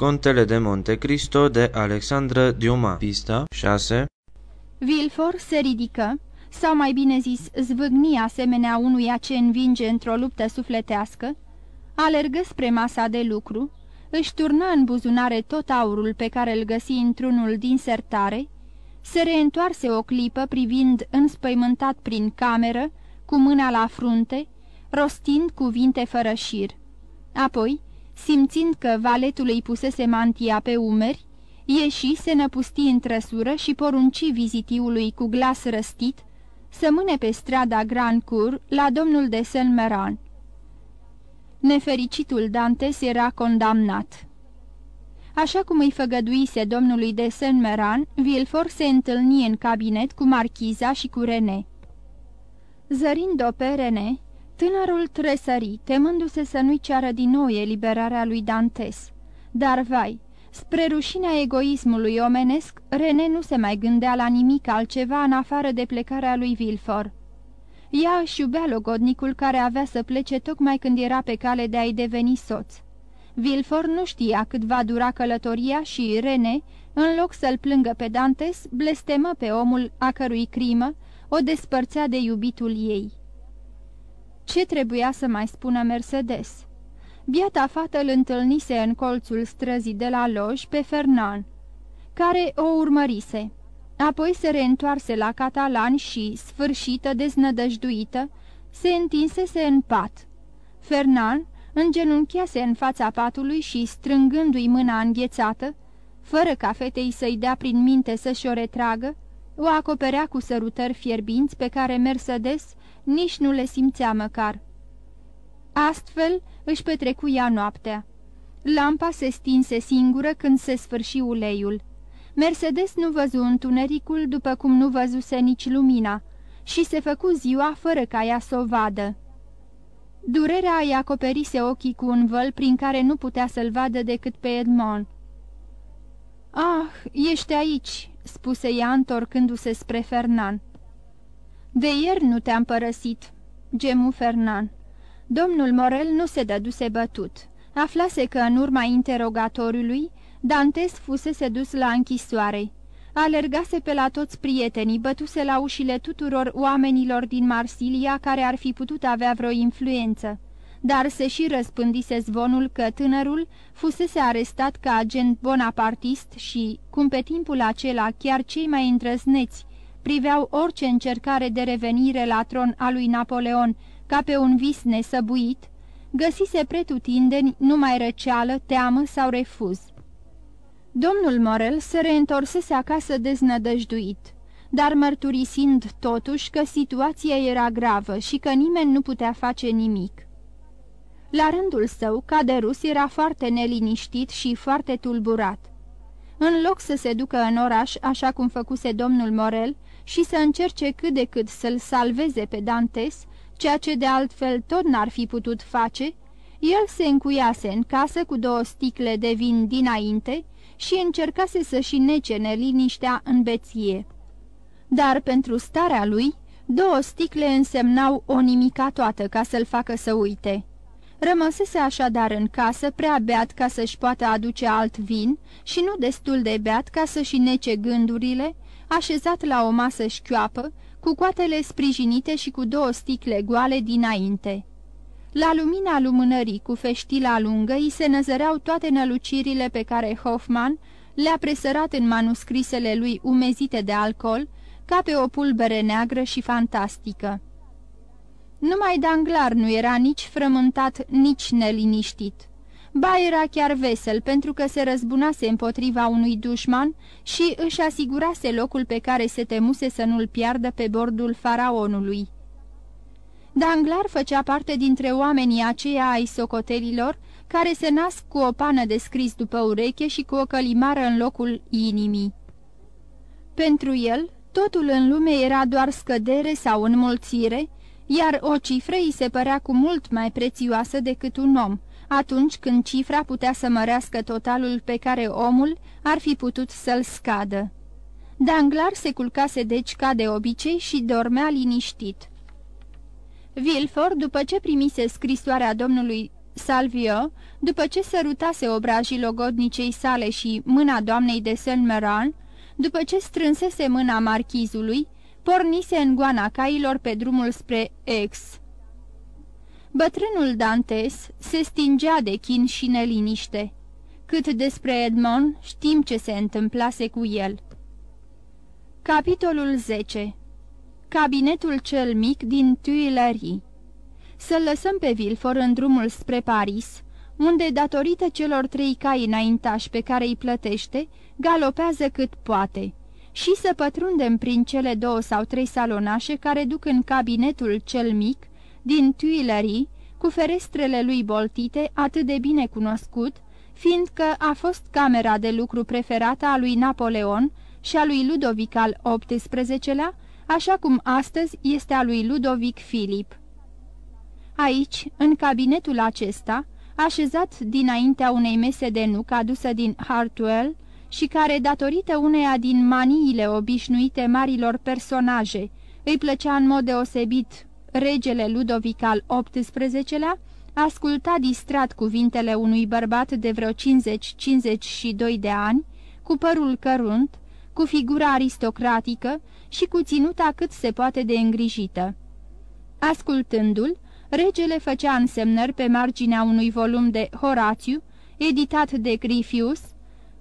Contele de Monte Cristo de Alexandra Diuma Pista 6 Vilfor se ridică, sau mai bine zis zvâgni asemenea unuia ce învinge într-o luptă sufletească, alergă spre masa de lucru, își turnă în buzunare tot aurul pe care îl găsi într-unul din sertare, se reîntoarse o clipă privind înspăimântat prin cameră, cu mâna la frunte, rostind cuvinte fără șir. Apoi, simțind că valetul îi pusese mantia pe umeri, ieși, se năpusti în trăsură și porunci vizitiului cu glas răstit să mâne pe strada Grand Cour la domnul de Saint-Meran. Nefericitul Dantes era condamnat. Așa cum îi făgăduise domnului de Saint-Meran, Vilfort se întâlni în cabinet cu marchiza și cu René. Zărind-o pe René, tânărul tresări, temându-se să nu-i ceară din nou eliberarea lui Dantes. Dar, vai, spre rușinea egoismului omenesc, René nu se mai gândea la nimic altceva în afară de plecarea lui Vilfort. Ea își iubea logodnicul care avea să plece tocmai când era pe cale de a-i deveni soț. Vilfort nu știa cât va dura călătoria și René, în loc să-l plângă pe Dantes, blestemă pe omul a cărui crimă o despărțea de iubitul ei. Ce trebuia să mai spună Mercedes? Biata fată îl întâlnise în colțul străzii de la loj pe Fernand, care o urmărise. Apoi se reîntoarse la catalan și, sfârșită, deznădăjduită, se întinsese în pat. Fernand îngenunchiase în fața patului și, strângându-i mâna înghețată, fără ca fetei să-i dea prin minte să-și o retragă, o acoperea cu sărutări fierbinți pe care Mercedes nici nu le simțea măcar. Astfel își petrecu ea noaptea. Lampa se stinse singură când se sfârși uleiul. Mercedes nu văzu întunericul după cum nu văzuse nici lumina și se făcu ziua fără ca ea să o vadă. Durerea îi acoperise ochii cu un văl prin care nu putea să-l vadă decât pe Edmond. Ah, ești aici!" spuse ea întorcându-se spre Fernand. De ieri nu te-am părăsit," gemu Fernand. Domnul Morel nu se dăduse bătut. Aflase că în urma interogatoriului Dantes fusese dus la închisoare. Alergase pe la toți prietenii, bătuse la ușile tuturor oamenilor din Marsilia care ar fi putut avea vreo influență. Dar se și răspândise zvonul că tânărul fusese arestat ca agent bonapartist și, cum pe timpul acela chiar cei mai îndrăzneți priveau orice încercare de revenire la tron a lui Napoleon ca pe un vis nesăbuit, găsise pretutindeni numai răceală, teamă sau refuz. Domnul Morel se reîntorsese acasă deznădăjduit, dar mărturisind totuși că situația era gravă și că nimeni nu putea face nimic. La rândul său, Caderus era foarte neliniștit și foarte tulburat. În loc să se ducă în oraș, așa cum făcuse domnul Morel, și să încerce cât de cât să-l salveze pe Dantes, ceea ce de altfel tot n-ar fi putut face, el se încuiase în casă cu două sticle de vin dinainte și încercase să-și nece neliniștea în beție. Dar pentru starea lui, două sticle însemnau o nimica toată ca să-l facă să uite. Rămăsese așadar în casă, prea beat ca să-și poată aduce alt vin și nu destul de beat ca să-și nece gândurile, așezat la o masă șchioapă, cu coatele sprijinite și cu două sticle goale dinainte. La lumina lumânării cu feștila lungă îi se năzăreau toate nălucirile pe care Hoffman le-a presărat în manuscrisele lui umezite de alcool, ca pe o pulbere neagră și fantastică. Numai Danglar nu era nici frământat, nici neliniștit. Ba era chiar vesel pentru că se răzbunase împotriva unui dușman și își asigurase locul pe care se temuse să nu-l piardă pe bordul faraonului. Danglar făcea parte dintre oamenii aceia ai socotelilor care se nasc cu o pană de scris după ureche și cu o călimară în locul inimii. Pentru el, totul în lume era doar scădere sau înmulțire, iar o cifră îi se părea cu mult mai prețioasă decât un om, atunci când cifra putea să mărească totalul pe care omul ar fi putut să-l scadă. Danglar se culcase deci ca de obicei și dormea liniștit. Vilfort, după ce primise scrisoarea domnului Salvio, după ce sărutase obrajii logodnicei sale și mâna doamnei de Saint-Meran, după ce strânsese mâna marchizului, pornise în goana cailor pe drumul spre Ex. Bătrânul Dantes se stingea de chin și neliniște. Cât despre Edmond, știm ce se întâmplase cu el. Capitolul 10 Cabinetul cel mic din Tuileries Să-l lăsăm pe Vilfor în drumul spre Paris, unde, datorită celor trei cai înaintași pe care îi plătește, galopează cât poate, și să pătrundem prin cele două sau trei salonașe care duc în cabinetul cel mic, din Tuileries, cu ferestrele lui boltite, atât de bine cunoscut, fiindcă a fost camera de lucru preferată a lui Napoleon și a lui Ludovic al XVIII-lea, așa cum astăzi este a lui Ludovic Filip. Aici, în cabinetul acesta, așezat dinaintea unei mese de nuc adusă din Hartwell și care, datorită uneia din maniile obișnuite marilor personaje, îi plăcea în mod deosebit regele Ludovic al XVIII-lea, asculta distrat cuvintele unui bărbat de vreo 50-52 de ani, cu părul cărunt, cu figura aristocratică și cu ținuta cât se poate de îngrijită. Ascultându-l, regele făcea însemnări pe marginea unui volum de Horatiu, editat de Grifius,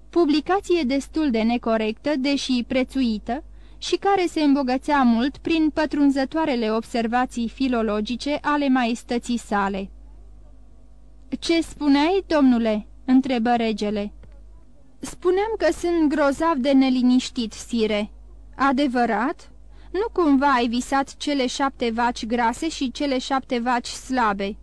publicație destul de necorectă, deși prețuită, și care se îmbogățea mult prin pătrunzătoarele observații filologice ale maestății sale. Ce spuneai, domnule?" întrebă regele. Spuneam că sunt grozav de neliniștit, sire." Adevărat? Nu cumva ai visat cele șapte vaci grase și cele șapte vaci slabe?"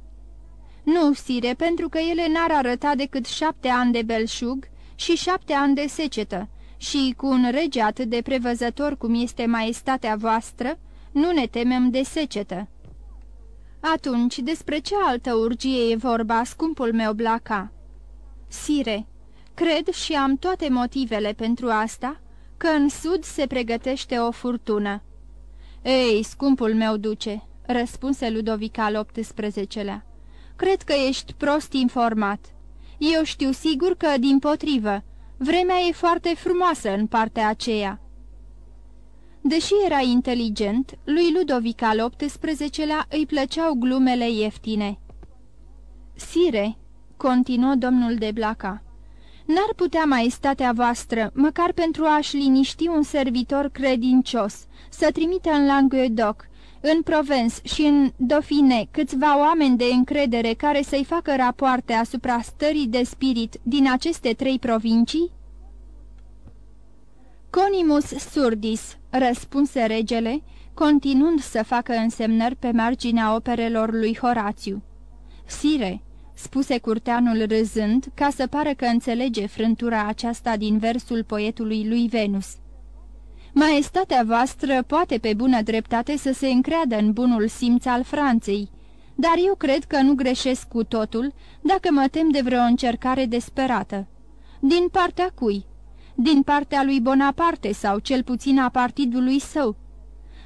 Nu, sire, pentru că ele n-ar arăta decât șapte ani de belșug și șapte ani de secetă, și cu un rege atât de prevăzător cum este maestatea voastră, nu ne temem de secetă." Atunci, despre ce altă urgie e vorba, scumpul meu Blaca?" Sire, cred și am toate motivele pentru asta, că în sud se pregătește o furtună." Ei, scumpul meu duce," răspunse Ludovic al XVIII-lea, cred că ești prost informat. Eu știu sigur că, din potrivă, vremea e foarte frumoasă în partea aceea." Deși era inteligent, lui Ludovic al XVIII-lea îi plăceau glumele ieftine. Sire, continuă domnul de Blaca, n-ar putea maestatea voastră, măcar pentru a-și liniști un servitor credincios, să trimită în Languedoc, în Provence și în Dauphiné câțiva oameni de încredere care să-i facă rapoarte asupra stării de spirit din aceste trei provincii? Conimus surdis, răspunse regele, continuând să facă însemnări pe marginea operelor lui Horațiu. Sire, spuse curteanul râzând, ca să pară că înțelege frântura aceasta din versul poetului lui Venus. Maestatea voastră poate pe bună dreptate să se încreadă în bunul simț al Franței, dar eu cred că nu greșesc cu totul dacă mă tem de vreo încercare desperată. Din partea cui? din partea lui Bonaparte sau cel puțin a partidului său.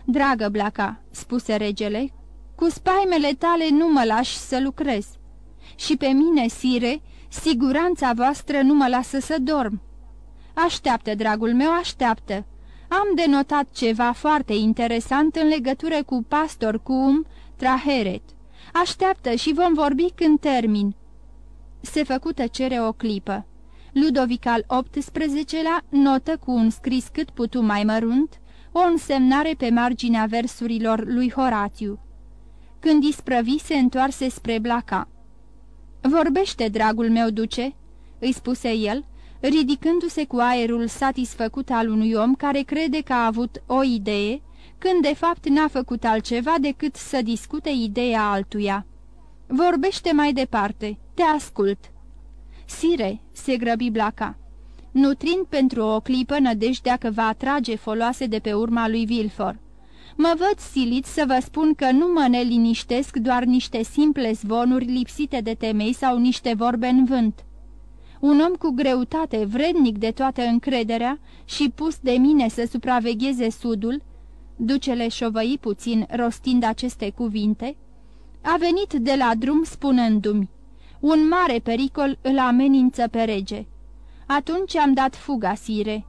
Dragă Blaca, spuse regele, cu spaimele tale nu mă lași să lucrez. Și pe mine, sire, siguranța voastră nu mă lasă să dorm. Așteaptă, dragul meu, așteaptă. Am denotat ceva foarte interesant în legătură cu pastor cum Traheret. Așteaptă și vom vorbi când termin. Se făcu tăcere o clipă. Ludovic al XVIII-lea notă cu un scris cât putu mai mărunt, o însemnare pe marginea versurilor lui Horatiu. Când isprăvi, se întoarse spre Blaca. Vorbește, dragul meu duce," îi spuse el, ridicându-se cu aerul satisfăcut al unui om care crede că a avut o idee, când de fapt n-a făcut altceva decât să discute ideea altuia. Vorbește mai departe, te ascult." Sire," se grăbi Blaca, nutrind pentru o clipă nădejdea că va atrage foloase de pe urma lui Vilfor. Mă văd silit să vă spun că nu mă neliniștesc doar niște simple zvonuri lipsite de temei sau niște vorbe în vânt. Un om cu greutate, vrednic de toată încrederea și pus de mine să supravegheze sudul, ducele șovăi puțin rostind aceste cuvinte, a venit de la drum spunându-mi, Un mare pericol îl amenință pe rege. Atunci am dat fuga, sire.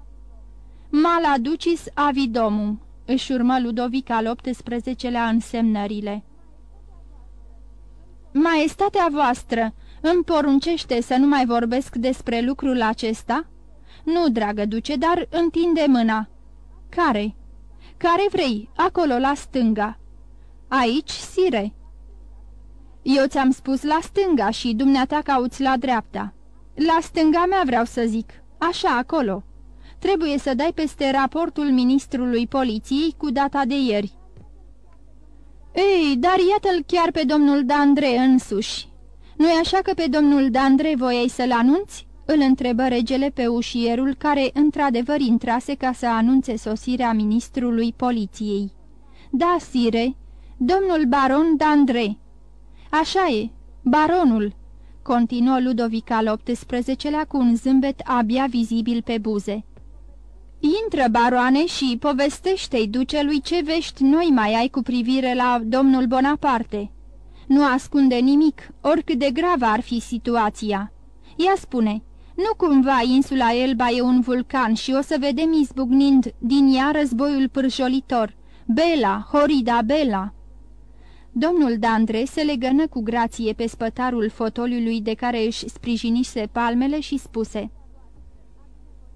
Mala ducis avidomum, își urmă Ludovic al XVIII-lea însemnările. Maestatea voastră îmi poruncește să nu mai vorbesc despre lucrul acesta?" Nu, dragă duce, dar întinde mâna." Care?" Care vrei, acolo, la stânga." Aici, sire." Eu ți-am spus la stânga și dumneata cauți la dreapta." La stânga mea vreau să zic, așa, acolo." Trebuie să dai peste raportul ministrului poliției cu data de ieri." Ei, dar iată-l chiar pe domnul Dandre însuși. Nu-i așa că pe domnul Dandre voiai să-l anunți?" Îl întrebă regele pe ușierul care într-adevăr intrase ca să anunțe sosirea ministrului poliției. Da, sire, domnul baron Dandre." Așa e, baronul," continuă Ludovic al XVIII-lea cu un zâmbet abia vizibil pe buze. Intră, baroane, și povestește-i ducelui ce vești noi mai ai cu privire la domnul Bonaparte. Nu ascunde nimic, oricât de gravă ar fi situația. Ea spune, nu cumva insula Elba e un vulcan și o să vedem izbucnind din ea războiul pârjolitor. Bela, horida Bela! Domnul Dandre se legănă cu grație pe spătarul fotoliului de care își sprijinise palmele și spuse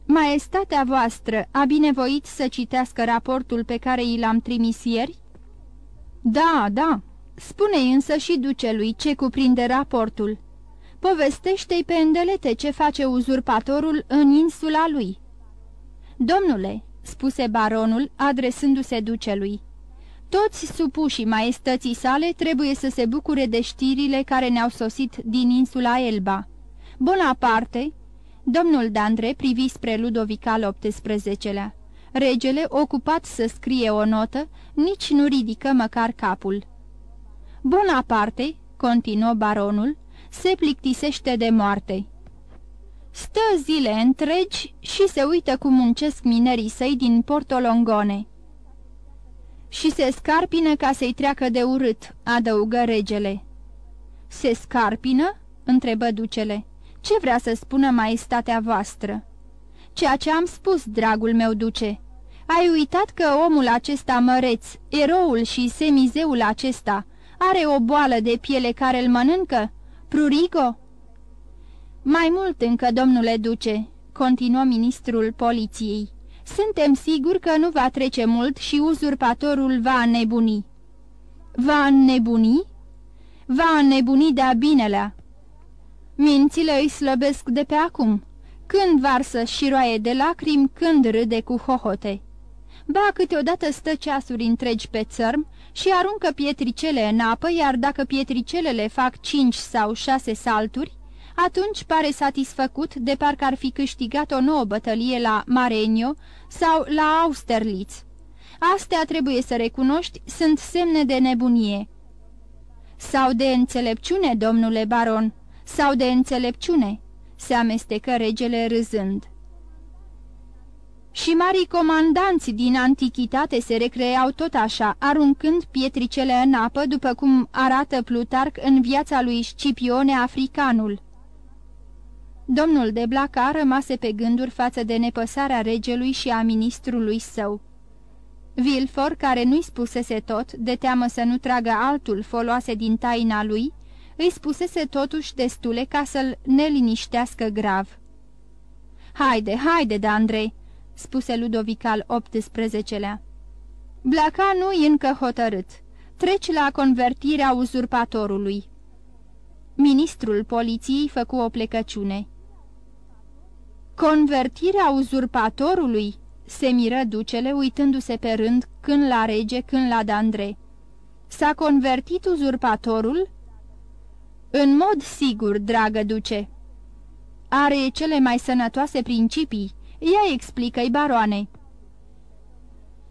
Maestatea voastră a binevoit să citească raportul pe care i l-am trimis ieri?" Da, da. Spune-i însă și ducelui ce cuprinde raportul. Povestește-i pe îndelete ce face uzurpatorul în insula lui." Domnule," spuse baronul, adresându-se ducelui, toți supușii maestății sale trebuie să se bucure de știrile care ne-au sosit din insula Elba. Bonaparte, Domnul Dandre privi spre Ludovic al XVIII-lea. Regele, ocupat să scrie o notă, nici nu ridică măcar capul. Bonaparte, continuă baronul, se plictisește de moarte. Stă zile întregi și se uită cum muncesc minerii săi din Portolongone. Și se scarpină ca să-i treacă de urât, adăugă regele. Se scarpină?" întrebă ducele. Ce vrea să spună maestatea voastră?" Ceea ce am spus, dragul meu duce. Ai uitat că omul acesta măreț, eroul și semizeul acesta, are o boală de piele care îl mănâncă? Prurigo?" Mai mult încă, domnule duce," continuă ministrul poliției. Suntem siguri că nu va trece mult și uzurpatorul va înnebuni." Va înnebuni?" Va înnebuni de-a binelea." Mințile îi slăbesc de pe acum, când varsă și roaie de lacrimi, când râde cu hohote. Ba, câteodată stă ceasuri întregi pe țărm și aruncă pietricele în apă, iar dacă pietricelele fac cinci sau șase salturi, atunci pare satisfăcut de parcă ar fi câștigat o nouă bătălie la Marenio sau la Austerlitz. Astea, trebuie să recunoști, sunt semne de nebunie. Sau de înțelepciune, domnule baron, sau de înțelepciune, se amestecă regele râzând. Și marii comandanți din antichitate se recreau tot așa, aruncând pietricele în apă, după cum arată Plutarc în viața lui Scipione Africanul. Domnul de Blaca rămase pe gânduri față de nepăsarea regelui și a ministrului său. Vilfor, care nu-i spusese tot, de teamă să nu tragă altul foloase din taina lui, îi spusese totuși destule ca să-l neliniștească grav. Haide, haide, de Andrei!" Spuse Ludovic al XVIII-lea. Blaca nu-i încă hotărât. Treci la convertirea uzurpatorului." Ministrul poliției făcu o plecăciune. Convertirea uzurpatorului?" se miră ducele uitându-se pe rând când la rege, când la Dandre. S-a convertit uzurpatorul?" În mod sigur, dragă duce." Are cele mai sănătoase principii. Ea explică-i baroane."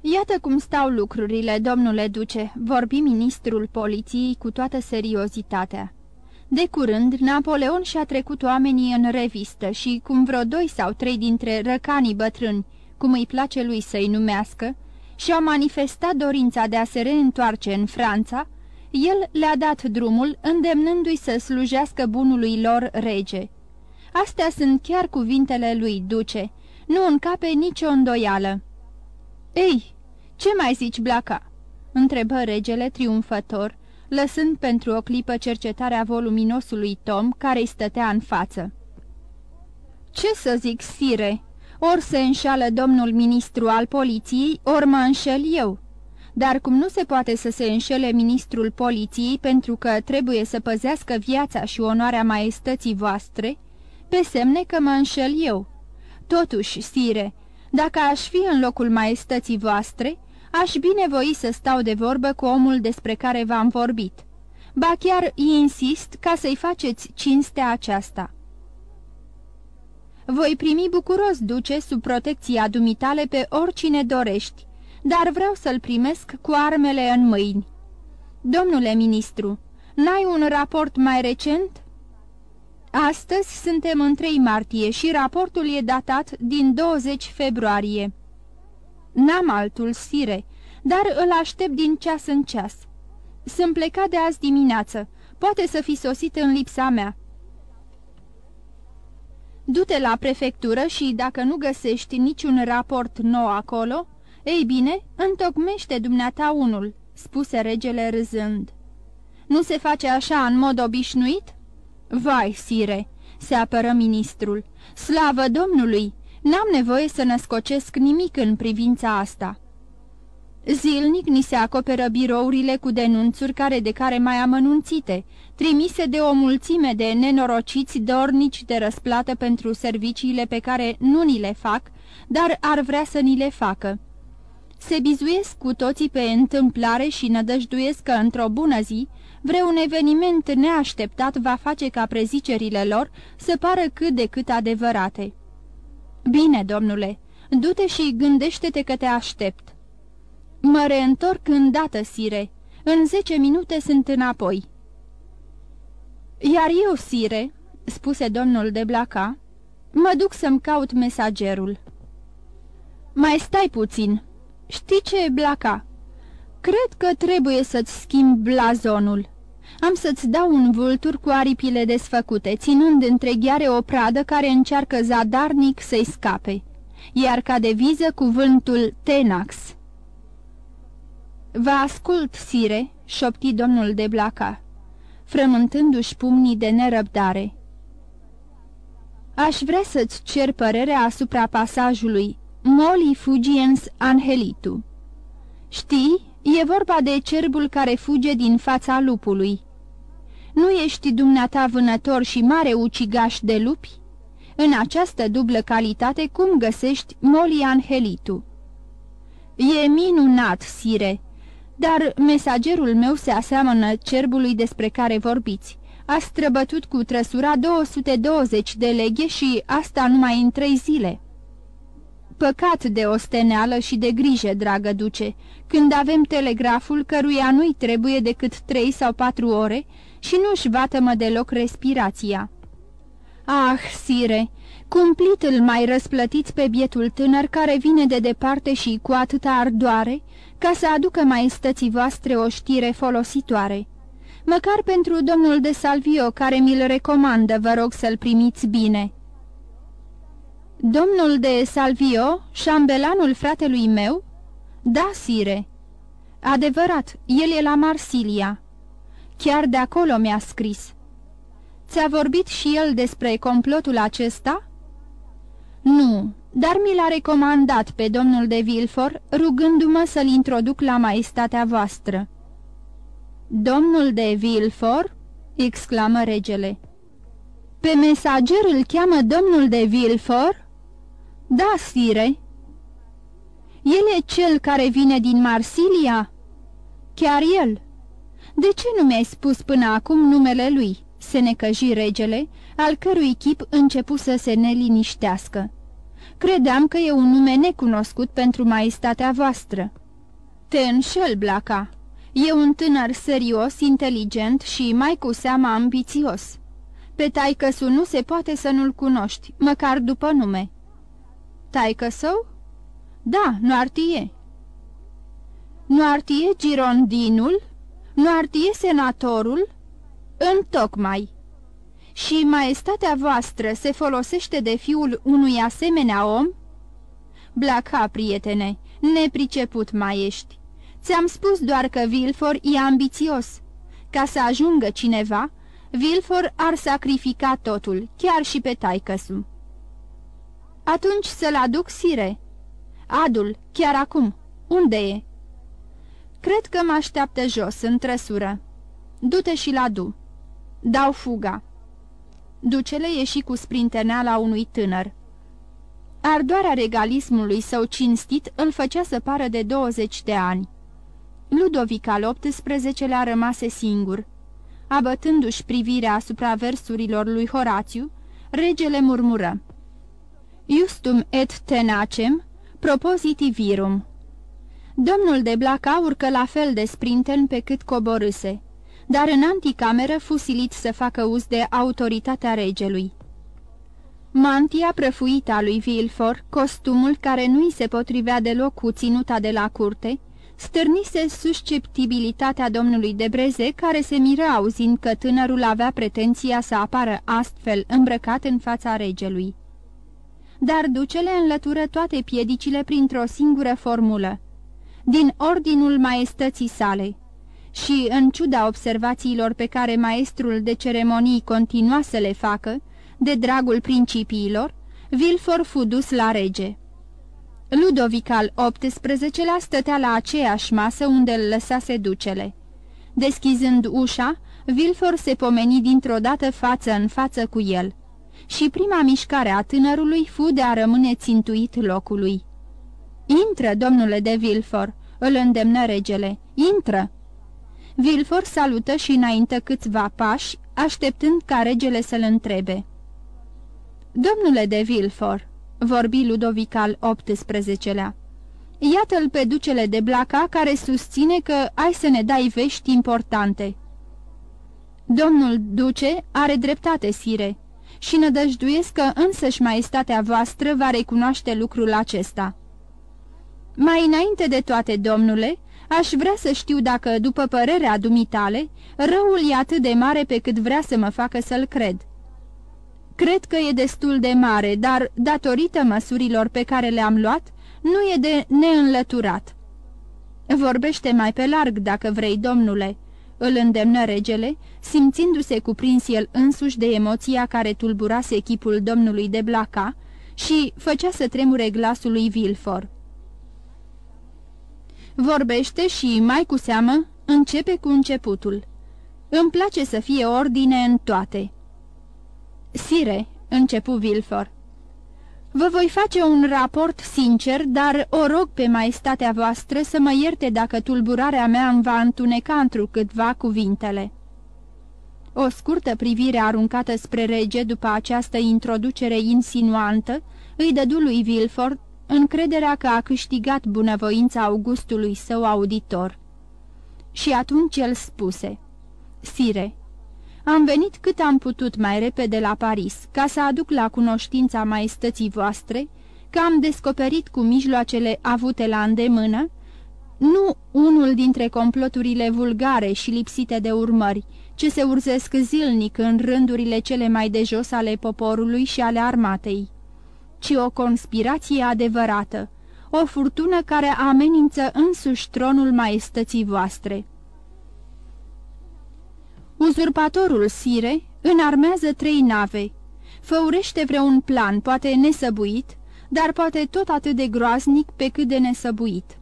Iată cum stau lucrurile, domnule duce," vorbi ministrul poliției cu toată seriozitatea. De curând, Napoleon și-a trecut oamenii în revistă și, cum vreo doi sau trei dintre răcanii bătrâni, cum îi place lui să-i numească, și-au manifestat dorința de a se reîntoarce în Franța, el le-a dat drumul, îndemnându-i să slujească bunului lor rege. Astea sunt chiar cuvintele lui, duce, nu încape nicio îndoială. Ei, ce mai zici, Blaca?" întrebă regele triumfător, lăsând pentru o clipă cercetarea voluminosului Tom care îi stătea în față. Ce să zic, sire? Ori se înșală domnul ministru al poliției, ori mă înșel eu." Dar cum nu se poate să se înșele ministrul poliției pentru că trebuie să păzească viața și onoarea maestății voastre, pe semne că mă înșel eu. Totuși, sire, dacă aș fi în locul maestății voastre, aș binevoi să stau de vorbă cu omul despre care v-am vorbit. Ba chiar insist ca să-i faceți cinstea aceasta. Voi primi bucuros, duce, sub protecția dumitale pe oricine dorești, dar vreau să-l primesc cu armele în mâini. Domnule ministru, n-ai un raport mai recent?" Astăzi suntem în 3 martie și raportul e datat din 20 februarie." N-am altul, sire, dar îl aștept din ceas în ceas. Sunt plecat de azi dimineață. Poate să fi sosit în lipsa mea." Du-te la prefectură și, dacă nu găsești niciun raport nou acolo, ei bine, întocmește dumneata unul," spuse regele râzând. Nu se face așa în mod obișnuit?" Vai, sire!" se apără ministrul. Slavă Domnului! N-am nevoie să născocesc nimic în privința asta." Zilnic ni se acoperă birourile cu denunțuri care de care mai amănunțite, trimise de o mulțime de nenorociți dornici de răsplată pentru serviciile pe care nu ni le fac, dar ar vrea să ni le facă se bizuiesc cu toții pe întâmplare și nădăjduiesc că într-o bună zi vreun eveniment neașteptat va face ca prezicerile lor să pară cât de cât adevărate. Bine, domnule, du-te și gândește-te că te aștept. Mă reîntorc îndată, sire. În zece minute sunt înapoi. Iar eu, sire, spuse domnul de Blaca, mă duc să-mi caut mesagerul. Mai stai puțin, Știi ce, Blaca? Cred că trebuie să-ți schimb blazonul. Am să-ți dau un vultur cu aripile desfăcute, ținând între ghiare o pradă care încearcă zadarnic să-i scape, iar ca deviză cuvântul Tenax. Vă ascult, sire," șopti domnul de Blaca, frământându-și pumnii de nerăbdare. Aș vrea să-ți cer părerea asupra pasajului Moli fugiens angelitu. Știi, e vorba de cerbul care fuge din fața lupului. Nu ești dumneata vânător și mare ucigaș de lupi? În această dublă calitate cum găsești Moli angelitu? E minunat, sire, dar mesagerul meu se aseamănă cerbului despre care vorbiți. A străbătut cu trăsura 220 de leghe și asta numai în trei zile. Păcat de osteneală și de grijă, dragă duce, când avem telegraful căruia nu-i trebuie decât trei sau patru ore și nu-și vatămă deloc respirația. Ah, sire, cumplit îl mai răsplătiți pe bietul tânăr care vine de departe și cu atâta ardoare, ca să aducă maestății voastre o știre folositoare. Măcar pentru domnul de Salvio, care mi-l recomandă, vă rog să-l primiți bine." Domnul de Salvio, șambelanul fratelui meu?" Da, sire." Adevărat, el e la Marsilia." Chiar de acolo mi-a scris." Ți-a vorbit și el despre complotul acesta?" Nu, dar mi l-a recomandat pe domnul de Vilfor, rugându-mă să-l introduc la maestatea voastră." Domnul de Vilfor?" exclamă regele. Pe mesager îl cheamă domnul de Vilfor?" Da, sire." El e cel care vine din Marsilia?" Chiar el." De ce nu mi-ai spus până acum numele lui?" se necăji regele, al cărui chip începu să se neliniștească. Credeam că e un nume necunoscut pentru maestatea voastră." Te înșel, Blaca. E un tânăr serios, inteligent și mai cu seama ambițios. Pe taicăsu nu se poate să nu-l cunoști, măcar după nume." Taică său? Da, Noartie. Noartie Girondinul? Nu ar senatorul? Întocmai. Și maestatea voastră se folosește de fiul unui asemenea om? Blaca, prietene, nepriceput mai ești. Ți-am spus doar că Vilfor e ambițios. Ca să ajungă cineva, Vilfor ar sacrifica totul, chiar și pe taicăsu. Atunci să-l aduc, sire. Adul, chiar acum. Unde e? Cred că mă așteaptă jos, în trăsură. Du-te și la du. Dau fuga. Ducele ieși cu sprinteneala unui tânăr. Ardoarea regalismului său cinstit îl făcea să pară de 20 de ani. Ludovic al XVIII-lea rămase singur. Abătându-și privirea asupra versurilor lui Horațiu, regele murmură. Justum et tenacem, propositivirum. Domnul de Blaca urcă la fel de sprinten pe cât coborâse, dar în anticameră fu silit să facă uz de autoritatea regelui. Mantia prăfuită a lui Vilfor, costumul care nu-i se potrivea deloc cu ținuta de la curte, stârnise susceptibilitatea domnului de Breze, care se miră auzind că tânărul avea pretenția să apară astfel îmbrăcat în fața regelui. Dar ducele înlătură toate piedicile printr-o singură formulă, din ordinul maestății sale, și, în ciuda observațiilor pe care maestrul de ceremonii continua să le facă, de dragul principiilor, Vilfor fu dus la rege. Ludovic al XVIII-lea stătea la aceeași masă unde îl lăsase ducele. Deschizând ușa, Vilfor se pomeni dintr-o dată față în față cu el și prima mișcare a tânărului fu de a rămâne țintuit locului. Intră, domnule de Vilfor!" îl îndemnă regele. Intră!" Vilfor salută și înainte câțiva pași, așteptând ca regele să-l întrebe. Domnule de Vilfor," vorbi Ludovic al XVIII-lea, iată-l pe ducele de Blaca care susține că ai să ne dai vești importante." Domnul duce are dreptate, sire, și nădăjduiesc că însăși maestatea voastră va recunoaște lucrul acesta." Mai înainte de toate, domnule, aș vrea să știu dacă, după părerea dumitale, răul e atât de mare pe cât vrea să mă facă să-l cred." Cred că e destul de mare, dar, datorită măsurilor pe care le-am luat, nu e de neînlăturat." Vorbește mai pe larg, dacă vrei, domnule," îl îndemnă regele, simțindu-se cuprins el însuși de emoția care tulburase echipul domnului de Blaca și făcea să tremure glasul lui Vilfor. Vorbește și, mai cu seamă, începe cu începutul. Îmi place să fie ordine în toate." Sire," începu Vilfor, vă voi face un raport sincer, dar o rog pe maestatea voastră să mă ierte dacă tulburarea mea îmi va întuneca întrucâtva cuvintele." O scurtă privire aruncată spre rege după această introducere insinuantă îi dădu lui Vilford încrederea că a câștigat bunăvoința Augustului său auditor. Și atunci el spuse, Sire, am venit cât am putut mai repede la Paris, ca să aduc la cunoștința maestății voastre că am descoperit cu mijloacele avute la îndemână nu unul dintre comploturile vulgare și lipsite de urmări, ce se urzesc zilnic în rândurile cele mai de jos ale poporului și ale armatei, ci o conspirație adevărată, o furtună care amenință însuși tronul maestății voastre. Uzurpatorul Sire înarmează trei nave, făurește vreun plan, poate nesăbuit, dar poate tot atât de groaznic pe cât de nesăbuit.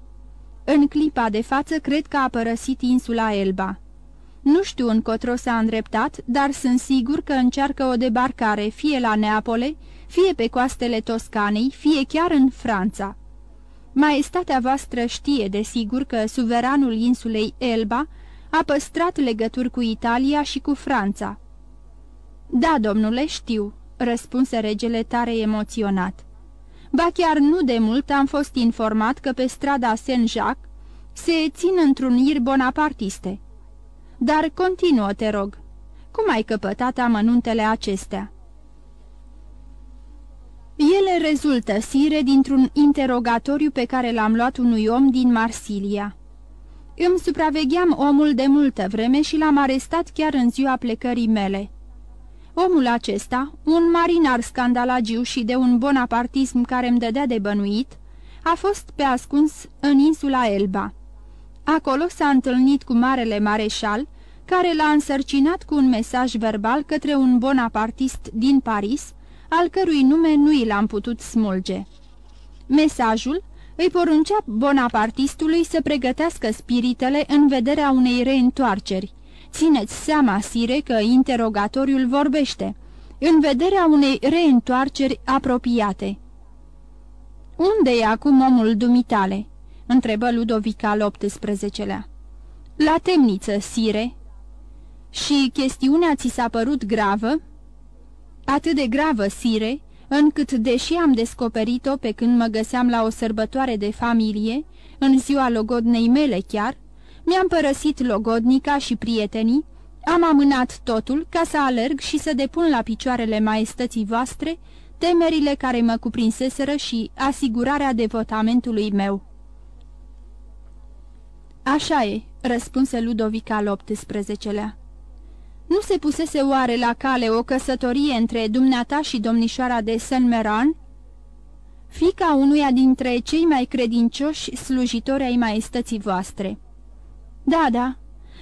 În clipa de față cred că a părăsit insula Elba. Nu știu încotro s-a îndreptat, dar sunt sigur că încearcă o debarcare fie la Neapole, fie pe coastele Toscanei, fie chiar în Franța. Maestatea voastră știe, desigur, că suveranul insulei Elba a păstrat legături cu Italia și cu Franța. Da, domnule, știu," răspunse regele tare emoționat. Ba chiar nu de mult am fost informat că pe strada Saint-Jacques se țin întruniri bonapartiste. Dar continuă, te rog. Cum ai căpătat amănuntele acestea?" Ele rezultă, sire, dintr-un interogatoriu pe care l-am luat unui om din Marsilia. Îmi supravegheam omul de multă vreme și l-am arestat chiar în ziua plecării mele. Omul acesta, un marinar scandalagiu și de un bonapartism care îmi dădea de bănuit, a fost pe ascuns în insula Elba. Acolo s-a întâlnit cu marele mareșal, care l-a însărcinat cu un mesaj verbal către un bonapartist din Paris, al cărui nume nu i l-am putut smulge. Mesajul îi poruncea bonapartistului să pregătească spiritele în vederea unei reîntoarceri. Țineți seama, sire, că interogatoriul vorbește, în vederea unei reîntoarceri apropiate. Unde e acum omul dumitale?" întrebă Ludovica al XVIII-lea. La temniță, sire." Și chestiunea ți s-a părut gravă?" Atât de gravă, sire, încât, deși am descoperit-o pe când mă găseam la o sărbătoare de familie, în ziua logodnei mele chiar, mi-am părăsit logodnica și prietenii, am amânat totul ca să alerg și să depun la picioarele maestății voastre temerile care mă cuprinseseră și asigurarea devotamentului meu. Așa e, răspunse Ludovica al XVIII-lea. Nu se pusese oare la cale o căsătorie între dumneata și domnișoara de Saint-Meran? Fica unuia dintre cei mai credincioși slujitori ai maestății voastre. Da, da,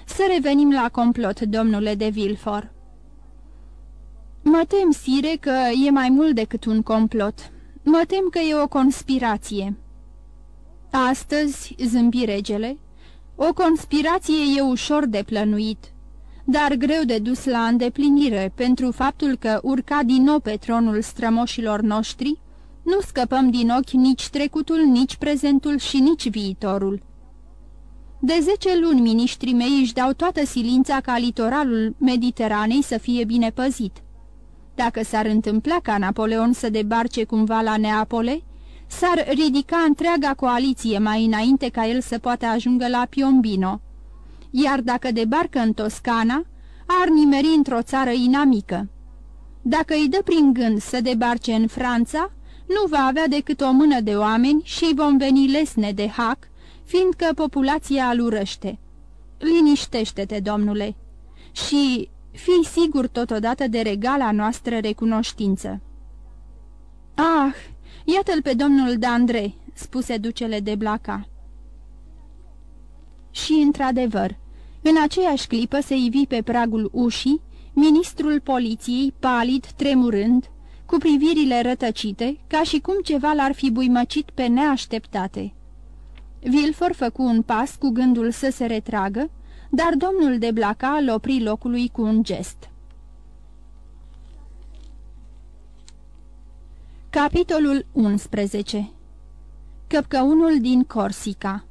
să revenim la complot, domnule de Vilfort. Mă tem, sire, că e mai mult decât un complot. Mă tem că e o conspirație. Astăzi, zâmbi regele, o conspirație e ușor de plănuit dar greu de dus la îndeplinire pentru faptul că urca din nou pe tronul strămoșilor noștri, nu scăpăm din ochi nici trecutul, nici prezentul și nici viitorul. De zece luni miniștrii mei își dau toată silința ca litoralul Mediteranei să fie bine păzit. Dacă s-ar întâmpla ca Napoleon să debarce cumva la Neapole, s-ar ridica întreaga coaliție mai înainte ca el să poată ajungă la Piombino iar dacă debarcă în Toscana, ar nimeri într-o țară inamică. Dacă îi dă prin gând să debarce în Franța, nu va avea decât o mână de oameni și vom veni lesne de hac, fiindcă populația alurăște. Liniștește-te, domnule, și fii sigur totodată de regala noastră recunoștință. Ah, iată-l pe domnul Dandre, spuse ducele de Blaca. Și, într-adevăr, în aceeași clipă se ivi pe pragul ușii, ministrul poliției, palid, tremurând, cu privirile rătăcite, ca și cum ceva l-ar fi buimăcit pe neașteptate. Vilfor făcu un pas cu gândul să se retragă, dar domnul de Blaca îl opri locului cu un gest. Capitolul 11 Căpcăunul din Corsica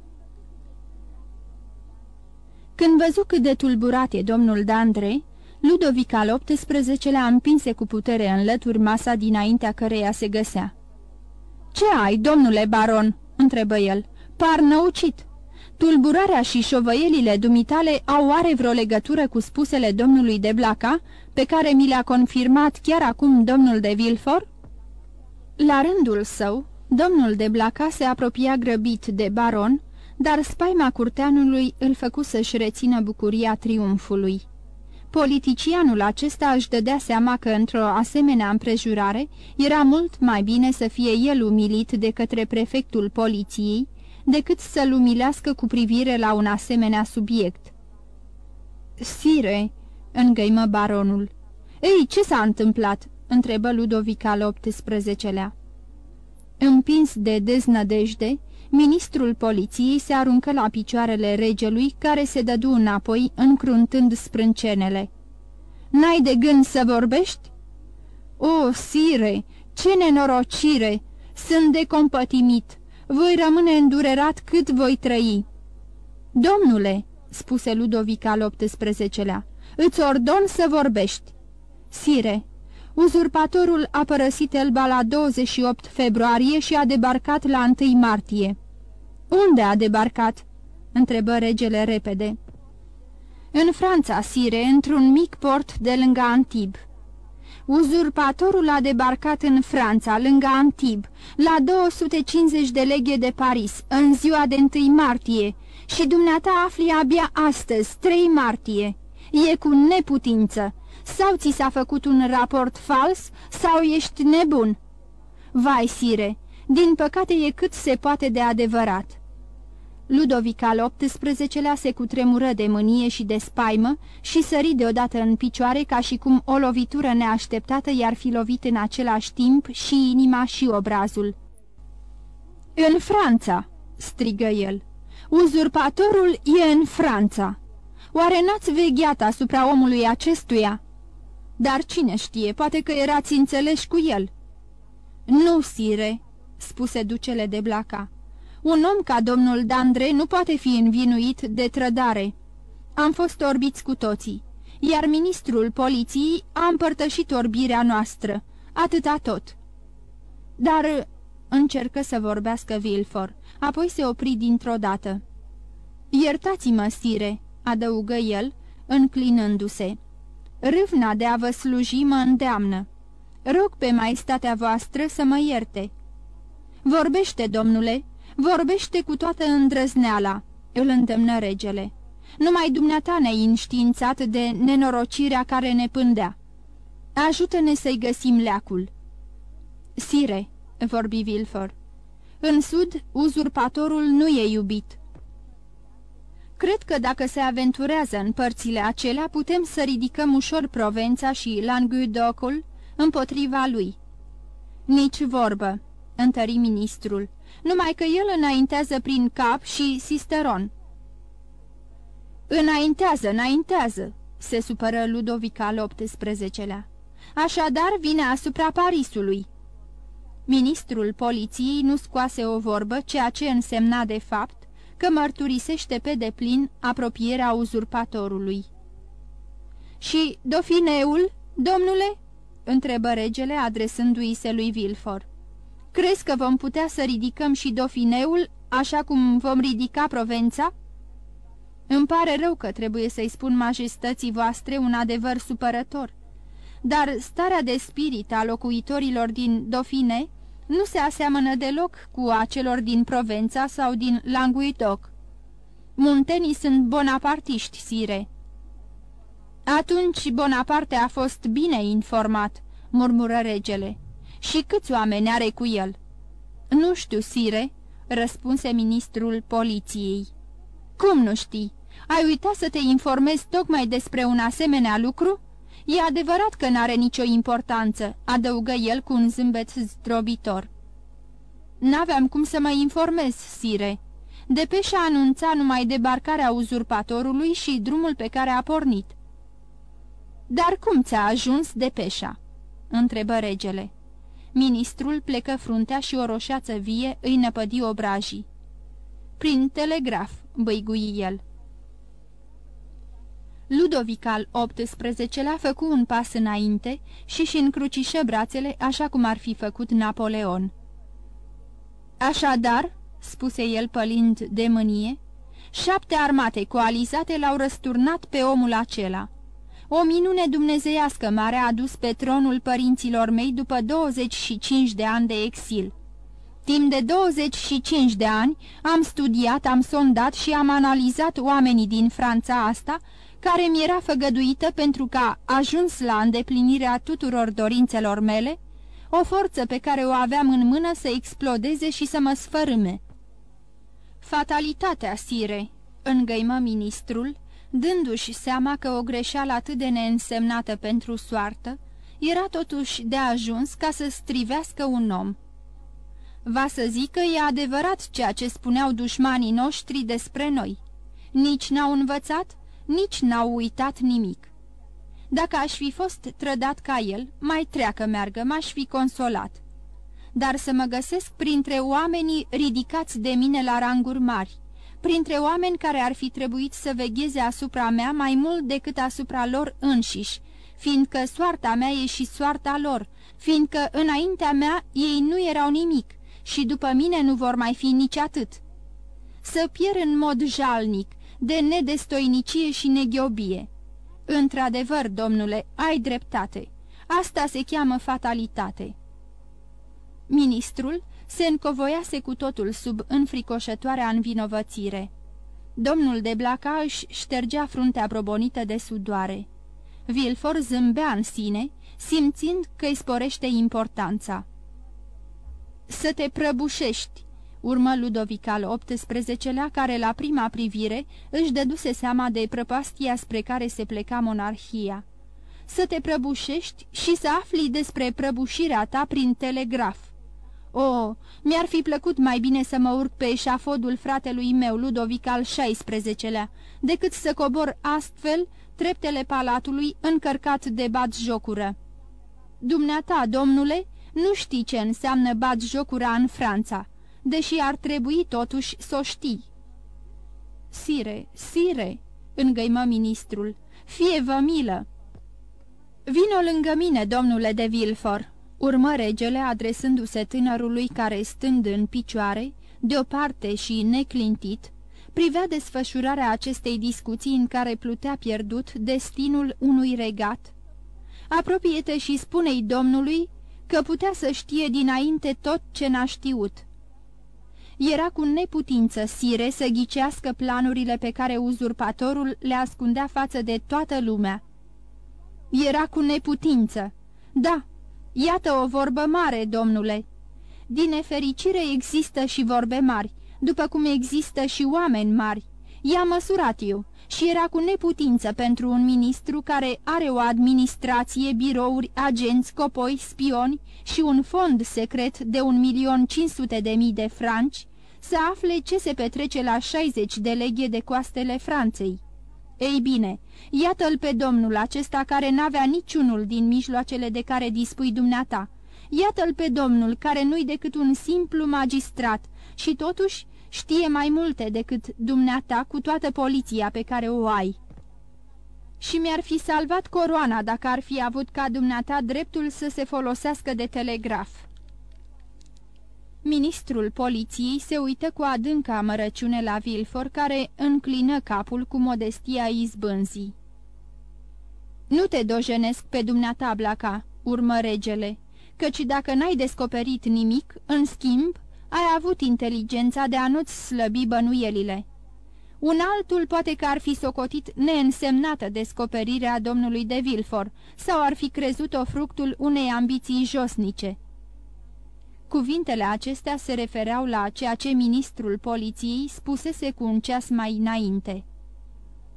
când văzu cât de tulburat e domnul Dandre, Ludovic al XVIII-lea împinse cu putere în lături masa dinaintea căreia se găsea. Ce ai, domnule baron?" întrebă el. Par năucit. Tulburarea și șovăielile dumitale au oare vreo legătură cu spusele domnului de Blaca, pe care mi le-a confirmat chiar acum domnul de Vilfort?" La rândul său, domnul de Blaca se apropia grăbit de baron, dar spaima curteanului îl făcu să-și rețină bucuria triumfului. Politicianul acesta își dădea seama că într-o asemenea împrejurare era mult mai bine să fie el umilit de către prefectul poliției, decât să-l umilească cu privire la un asemenea subiect. Sire," îngăimă baronul. Ei, ce s-a întâmplat?" întrebă Ludovica al XVIII-lea. Împins de deznădejde, Ministrul poliției se aruncă la picioarele regelui, care se dădu înapoi, încruntând sprâncenele. N-ai de gând să vorbești?" O, sire, ce nenorocire! Sunt de compătimit. Voi rămâne îndurerat cât voi trăi." Domnule," spuse Ludovica al XVIII-lea, îți ordon să vorbești." Sire, uzurpatorul a părăsit Elba la 28 februarie și a debarcat la 1 martie." Unde a debarcat?" întrebă regele repede. În Franța, sire, într-un mic port de lângă Antib." Uzurpatorul a debarcat în Franța, lângă Antib, la 250 de leghe de Paris, în ziua de 1 martie, Și dumneata afli abia astăzi, 3 martie. E cu neputință. Sau ți s-a făcut un raport fals, sau ești nebun. Vai, sire, din păcate e cât se poate de adevărat. Ludovic al XVIII-lea se cutremură de mânie și de spaimă și sări deodată în picioare ca și cum o lovitură neașteptată i-ar fi lovit în același timp și inima și obrazul. În Franța!" strigă el. Uzurpatorul e în Franța! Oare n-ați vegheat asupra omului acestuia?" Dar cine știe, poate că erați înțeleși cu el." Nu, sire," spuse ducele de Blaca. Un om ca domnul Dandre nu poate fi învinuit de trădare. Am fost orbiți cu toții, iar ministrul poliției a împărtășit orbirea noastră, atâta tot. Dar încercă să vorbească Vilfor, apoi se opri dintr-o dată. Iertați-mă, sire," adăugă el, înclinându-se. Râvna de a vă sluji mă îndeamnă. Rog pe maestatea voastră să mă ierte." Vorbește, domnule, vorbește cu toată îndrăzneala," îl îndemnă regele. Numai dumneata ne-ai înștiințat de nenorocirea care ne pândea. Ajută-ne să-i găsim leacul." Sire," vorbi Vilfor, în sud uzurpatorul nu e iubit." Cred că dacă se aventurează în părțile acelea, putem să ridicăm ușor Provența și Languedocul împotriva lui." Nici vorbă," întări ministrul, numai că el înaintează prin cap și Sisteron." Înaintează, înaintează," se supără Ludovic al XVIII-lea. Așadar vine asupra Parisului." Ministrul poliției nu scoase o vorbă, ceea ce însemna de fapt că mărturisește pe deplin apropierea uzurpatorului. Și dofineul, domnule?" întrebă regele adresându-i se lui Vilfor. Crezi că vom putea să ridicăm și dofineul, așa cum vom ridica Provența?" Îmi pare rău că trebuie să-i spun majestății voastre un adevăr supărător, dar starea de spirit a locuitorilor din Dofine nu se aseamănă deloc cu acelor din Provența sau din Languidoc. Muntenii sunt bonapartiști, sire." Atunci Bonaparte a fost bine informat," murmură regele. Și câți oameni are cu el?" Nu știu, sire," răspunse ministrul poliției. Cum nu știi? Ai uitat să te informezi tocmai despre un asemenea lucru?" E adevărat că n-are nicio importanță," adăugă el cu un zâmbet zdrobitor. N-aveam cum să mă informez, sire." Depeșa anunța numai debarcarea uzurpatorului și drumul pe care a pornit. Dar cum ți-a ajuns depeșa?" întrebă regele. Ministrul plecă fruntea și o roșeață vie îi năpădi obrajii. Prin telegraf, băigui el. Ludovic al XVIII-lea făcu un pas înainte și-și încrucișă brațele așa cum ar fi făcut Napoleon. Așadar, spuse el pălind de mânie, șapte armate coalizate l-au răsturnat pe omul acela. O minune dumnezeiască mare a adus pe tronul părinților mei după 25 de ani de exil. Timp de 25 de ani am studiat, am sondat și am analizat oamenii din Franța asta, care mi era făgăduită pentru că, ajuns la îndeplinirea tuturor dorințelor mele, o forță pe care o aveam în mână să explodeze și să mă sfărâme. Fatalitatea, sire, îngăimă ministrul, dându-și seama că o greșeală atât de neînsemnată pentru soartă era totuși de ajuns ca să strivească un om. Va să zic că e adevărat ceea ce spuneau dușmanii noștri despre noi. Nici n-au învățat, nici n-au uitat nimic. Dacă aș fi fost trădat ca el, mai treacă meargă, m-aș fi consolat. Dar să mă găsesc printre oamenii ridicați de mine la ranguri mari, printre oameni care ar fi trebuit să vegheze asupra mea mai mult decât asupra lor înșiși, fiindcă soarta mea e și soarta lor, fiindcă înaintea mea ei nu erau nimic și după mine nu vor mai fi nici atât. Să pierd în mod jalnic, de nedestoinicie și neghiobie. Într-adevăr, domnule, ai dreptate. Asta se cheamă fatalitate." Ministrul se încovoiase cu totul sub înfricoșătoarea învinovățire. Domnul de Blaca își ștergea fruntea probonită de sudoare. Vilfor zâmbea în sine, simțind că îi sporește importanța. Să te prăbușești, urmă Ludovic al XVIII-lea, care la prima privire își dăduse seama de prăpastia spre care se pleca monarhia. Să te prăbușești și să afli despre prăbușirea ta prin telegraf. O, mi-ar fi plăcut mai bine să mă urc pe eșafodul fratelui meu, Ludovic al XVI-lea, decât să cobor astfel treptele palatului încărcat de bat jocură. Dumneata, domnule, nu știi ce înseamnă bat jocura în Franța, deși ar trebui totuși să o știi. Sire, sire, îngăimă ministrul, fie vă milă. Vino lângă mine, domnule de Vilfor, urmă regele adresându-se tânărului care, stând în picioare, deoparte și neclintit, privea desfășurarea acestei discuții în care plutea pierdut destinul unui regat. Apropie-te și spune-i domnului că putea să știe dinainte tot ce n-a știut. Era cu neputință sire să ghicească planurile pe care uzurpatorul le ascundea față de toată lumea. Era cu neputință. Da, iată o vorbă mare, domnule. Din nefericire există și vorbe mari, după cum există și oameni mari. I-a măsurat eu și era cu neputință pentru un ministru care are o administrație, birouri, agenți, copoi, spioni și un fond secret de un milion cinci de mii de franci, să afle ce se petrece la 60 de leghe de coastele Franței. Ei bine, iată-l pe domnul acesta care n-avea niciunul din mijloacele de care dispui dumneata. Iată-l pe domnul care nu-i decât un simplu magistrat și totuși știe mai multe decât dumneata cu toată poliția pe care o ai. Și mi-ar fi salvat coroana dacă ar fi avut ca dumneata dreptul să se folosească de telegraf. Ministrul poliției se uită cu adâncă amărăciune la Vilfor, care înclină capul cu modestia izbânzii. Nu te dojenesc pe dumneata, Blaca," urmă regele, căci dacă n-ai descoperit nimic, în schimb, ai avut inteligența de a nu-ți slăbi bănuielile. Un altul poate că ar fi socotit neînsemnată descoperirea domnului de Vilfor sau ar fi crezut-o fructul unei ambiții josnice. Cuvintele acestea se refereau la ceea ce ministrul poliției spusese cu un ceas mai înainte.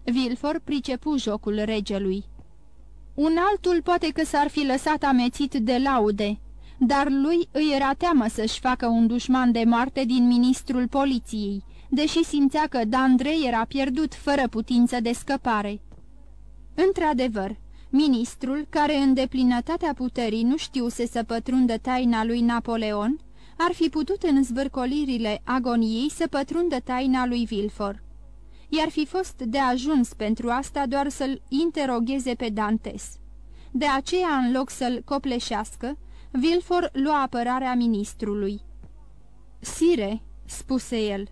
Vilfor pricepu jocul regelui. Un altul poate că s-ar fi lăsat amețit de laude, dar lui îi era teamă să-și facă un dușman de moarte din ministrul poliției, deși simțea că Dandrei era pierdut fără putință de scăpare. Într-adevăr, ministrul, care în deplinătatea puterii nu știuse să pătrundă taina lui Napoleon, ar fi putut în zvârcolirile agoniei să pătrundă taina lui Vilfor. I-ar fi fost de ajuns pentru asta doar să-l interogheze pe Dantes. De aceea, în loc să-l copleșească, Vilfor lua apărarea ministrului. Sire," spuse el,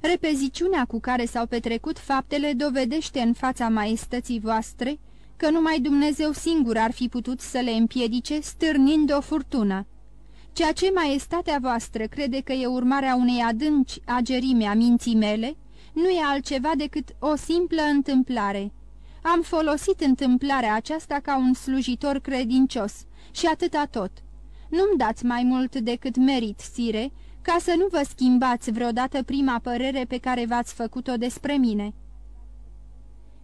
repeziciunea cu care s-au petrecut faptele dovedește în fața maestății voastre că numai Dumnezeu singur ar fi putut să le împiedice stârnind o furtună. Ceea ce maestatea voastră crede că e urmarea unei adânci agerime a minții mele, nu e altceva decât o simplă întâmplare. Am folosit întâmplarea aceasta ca un slujitor credincios și atâta tot. Nu-mi dați mai mult decât merit, sire, ca să nu vă schimbați vreodată prima părere pe care v-ați făcut-o despre mine."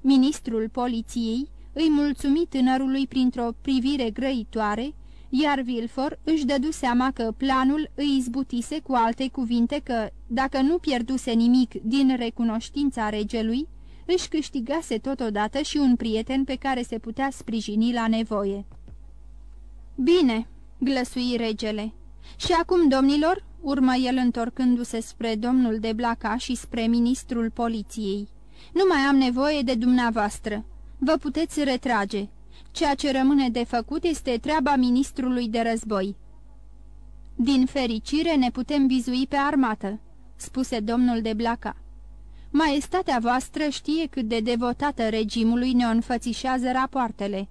Ministrul poliției îi mulțumi tânărului printr-o privire grăitoare, iar Vilfor își dădu seama că planul îi izbutise cu alte cuvinte că, dacă nu pierduse nimic din recunoștința regelui, își câștigase totodată și un prieten pe care se putea sprijini la nevoie. Bine, glăsui regele. Și acum, domnilor, urmă el întorcându-se spre domnul de Blaca și spre ministrul poliției, nu mai am nevoie de dumneavoastră. Vă puteți retrage. Ceea ce rămâne de făcut este treaba ministrului de război. Din fericire ne putem bizui pe armată, spuse domnul de Blaca. Maestatea voastră știe cât de devotată regimului ne înfățișează rapoartele.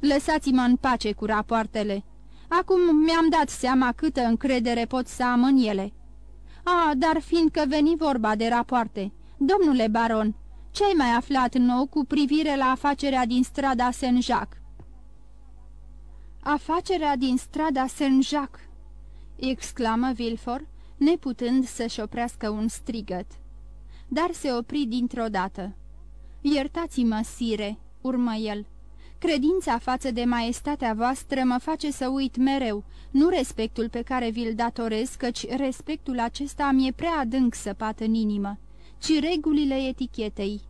Lăsați-mă în pace cu rapoartele, Acum mi-am dat seama câtă încredere pot să am în ele. A, dar fiindcă veni vorba de rapoarte, Domnule baron, ce ai mai aflat nou cu privire la afacerea din strada Saint-Jacques?" Afacerea din strada Saint-Jacques!" exclamă Vilfor, neputând să-și oprească un strigăt. Dar se opri dintr-o dată. Iertați-mă, sire," urmă el. Credința față de maestatea voastră mă face să uit mereu, nu respectul pe care vi-l datorez, căci respectul acesta mi-e prea adânc săpat în inimă, ci regulile etichetei.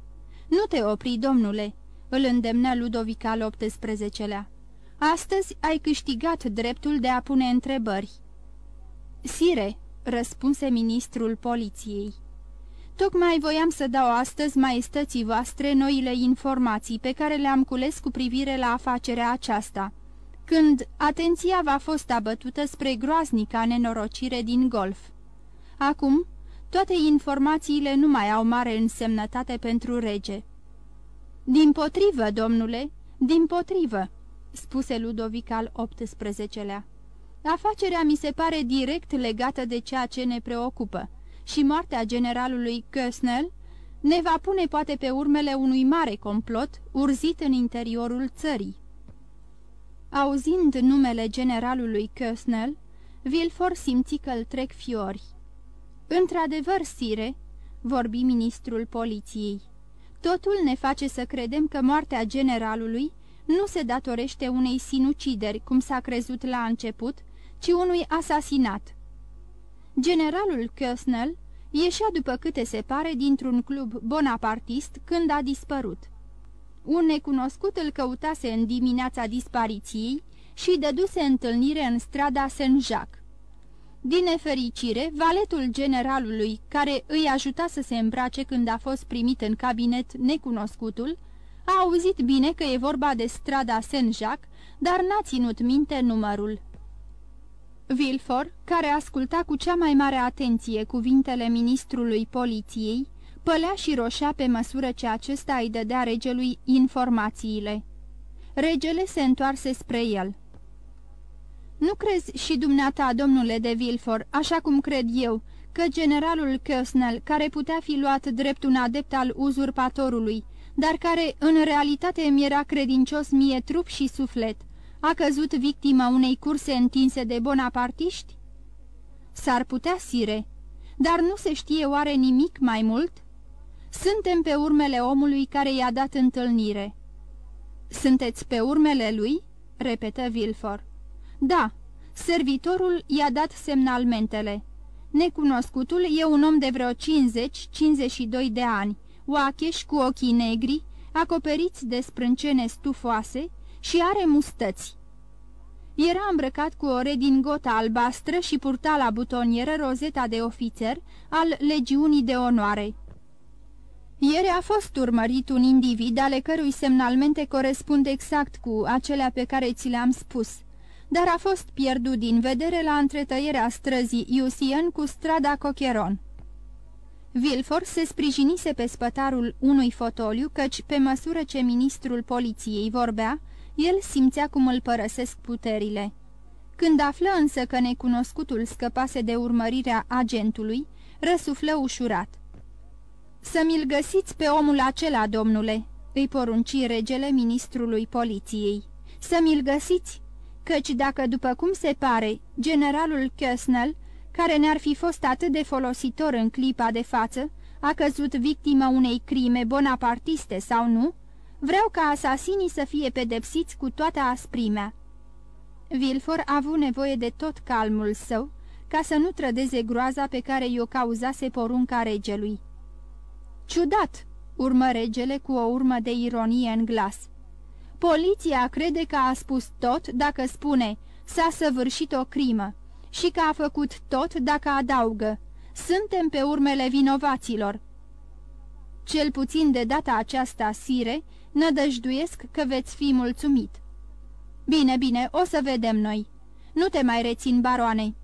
Nu te opri, domnule," îl îndemnă Ludovic al XVIII-lea. Astăzi ai câștigat dreptul de a pune întrebări." Sire," răspunse ministrul poliției. Tocmai voiam să dau astăzi maestății voastre noile informații pe care le-am cules cu privire la afacerea aceasta, când atenția va fost abătută spre groaznica nenorocire din golf. Acum, toate informațiile nu mai au mare însemnătate pentru rege. Din potrivă, domnule, din potrivă, spuse Ludovic al XVIII-lea. Afacerea mi se pare direct legată de ceea ce ne preocupă și moartea generalului Kösnel ne va pune poate pe urmele unui mare complot urzit în interiorul țării. Auzind numele generalului Kösnel, Vilfor simți că îl trec fiori. Într-adevăr, sire, vorbi ministrul poliției, totul ne face să credem că moartea generalului nu se datorește unei sinucideri, cum s-a crezut la început, ci unui asasinat. Generalul Kösnel ieșea după câte se pare dintr-un club bonapartist când a dispărut. Un necunoscut îl căutase în dimineața dispariției și dăduse întâlnire în strada Saint-Jacques. Din nefericire, valetul generalului, care îi ajuta să se îmbrace când a fost primit în cabinet necunoscutul, a auzit bine că e vorba de strada Saint-Jacques, dar n-a ținut minte numărul. Vilfor, care asculta cu cea mai mare atenție cuvintele ministrului poliției, pălea și roșea pe măsură ce acesta îi dădea regelui informațiile. Regele se întoarse spre el. Nu crezi și dumneata, domnule de Vilfor, așa cum cred eu, că generalul Kösnel, care putea fi luat drept un adept al uzurpatorului, dar care în realitate mi era credincios mie trup și suflet, a căzut victima unei curse întinse de bonapartiști? S-ar putea, sire, dar nu se știe oare nimic mai mult? Suntem pe urmele omului care i-a dat întâlnire. Sunteți pe urmele lui?" repetă Vilfor. Da, servitorul i-a dat semnalmentele. Necunoscutul e un om de vreo 50-52 de ani, oacheș cu ochii negri, acoperiți de sprâncene stufoase și are mustăți. Era îmbrăcat cu o redingota albastră și purta la butonieră rozeta de ofițer al legiunii de onoare. Ieri a fost urmărit un individ ale cărui semnalmente corespund exact cu acelea pe care ți le-am spus, dar a fost pierdut din vedere la întretăierea străzii Iusien cu strada Cocheron. Vilfor se sprijinise pe spătarul unui fotoliu, căci, pe măsură ce ministrul poliției vorbea, el simțea cum îl părăsesc puterile. Când află însă că necunoscutul scăpase de urmărirea agentului, răsuflă ușurat. Să mi-l găsiți pe omul acela, domnule," îi porunci regele ministrului poliției. Să mi-l găsiți, căci dacă, după cum se pare, generalul Kösnel, care ne-ar fi fost atât de folositor în clipa de față, a căzut victimă unei crime bonapartiste sau nu, Vreau ca asasinii să fie pedepsiți cu toată asprimea." Vilfor a avut nevoie de tot calmul său ca să nu trădeze groaza pe care i-o cauzase porunca regelui. Ciudat!" urmă regele cu o urmă de ironie în glas. Poliția crede că a spus tot dacă spune s-a săvârșit o crimă și că a făcut tot dacă adaugă suntem pe urmele vinovaților. Cel puțin de data aceasta, sire, Nădăjduiesc că veți fi mulțumit." Bine, bine, o să vedem noi. Nu te mai rețin, baroane."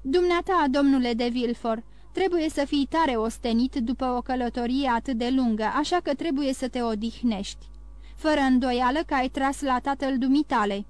Dumneata, domnule de Vilfor, trebuie să fii tare ostenit după o călătorie atât de lungă, așa că trebuie să te odihnești. Fără îndoială că ai tras la tatăl dumitale."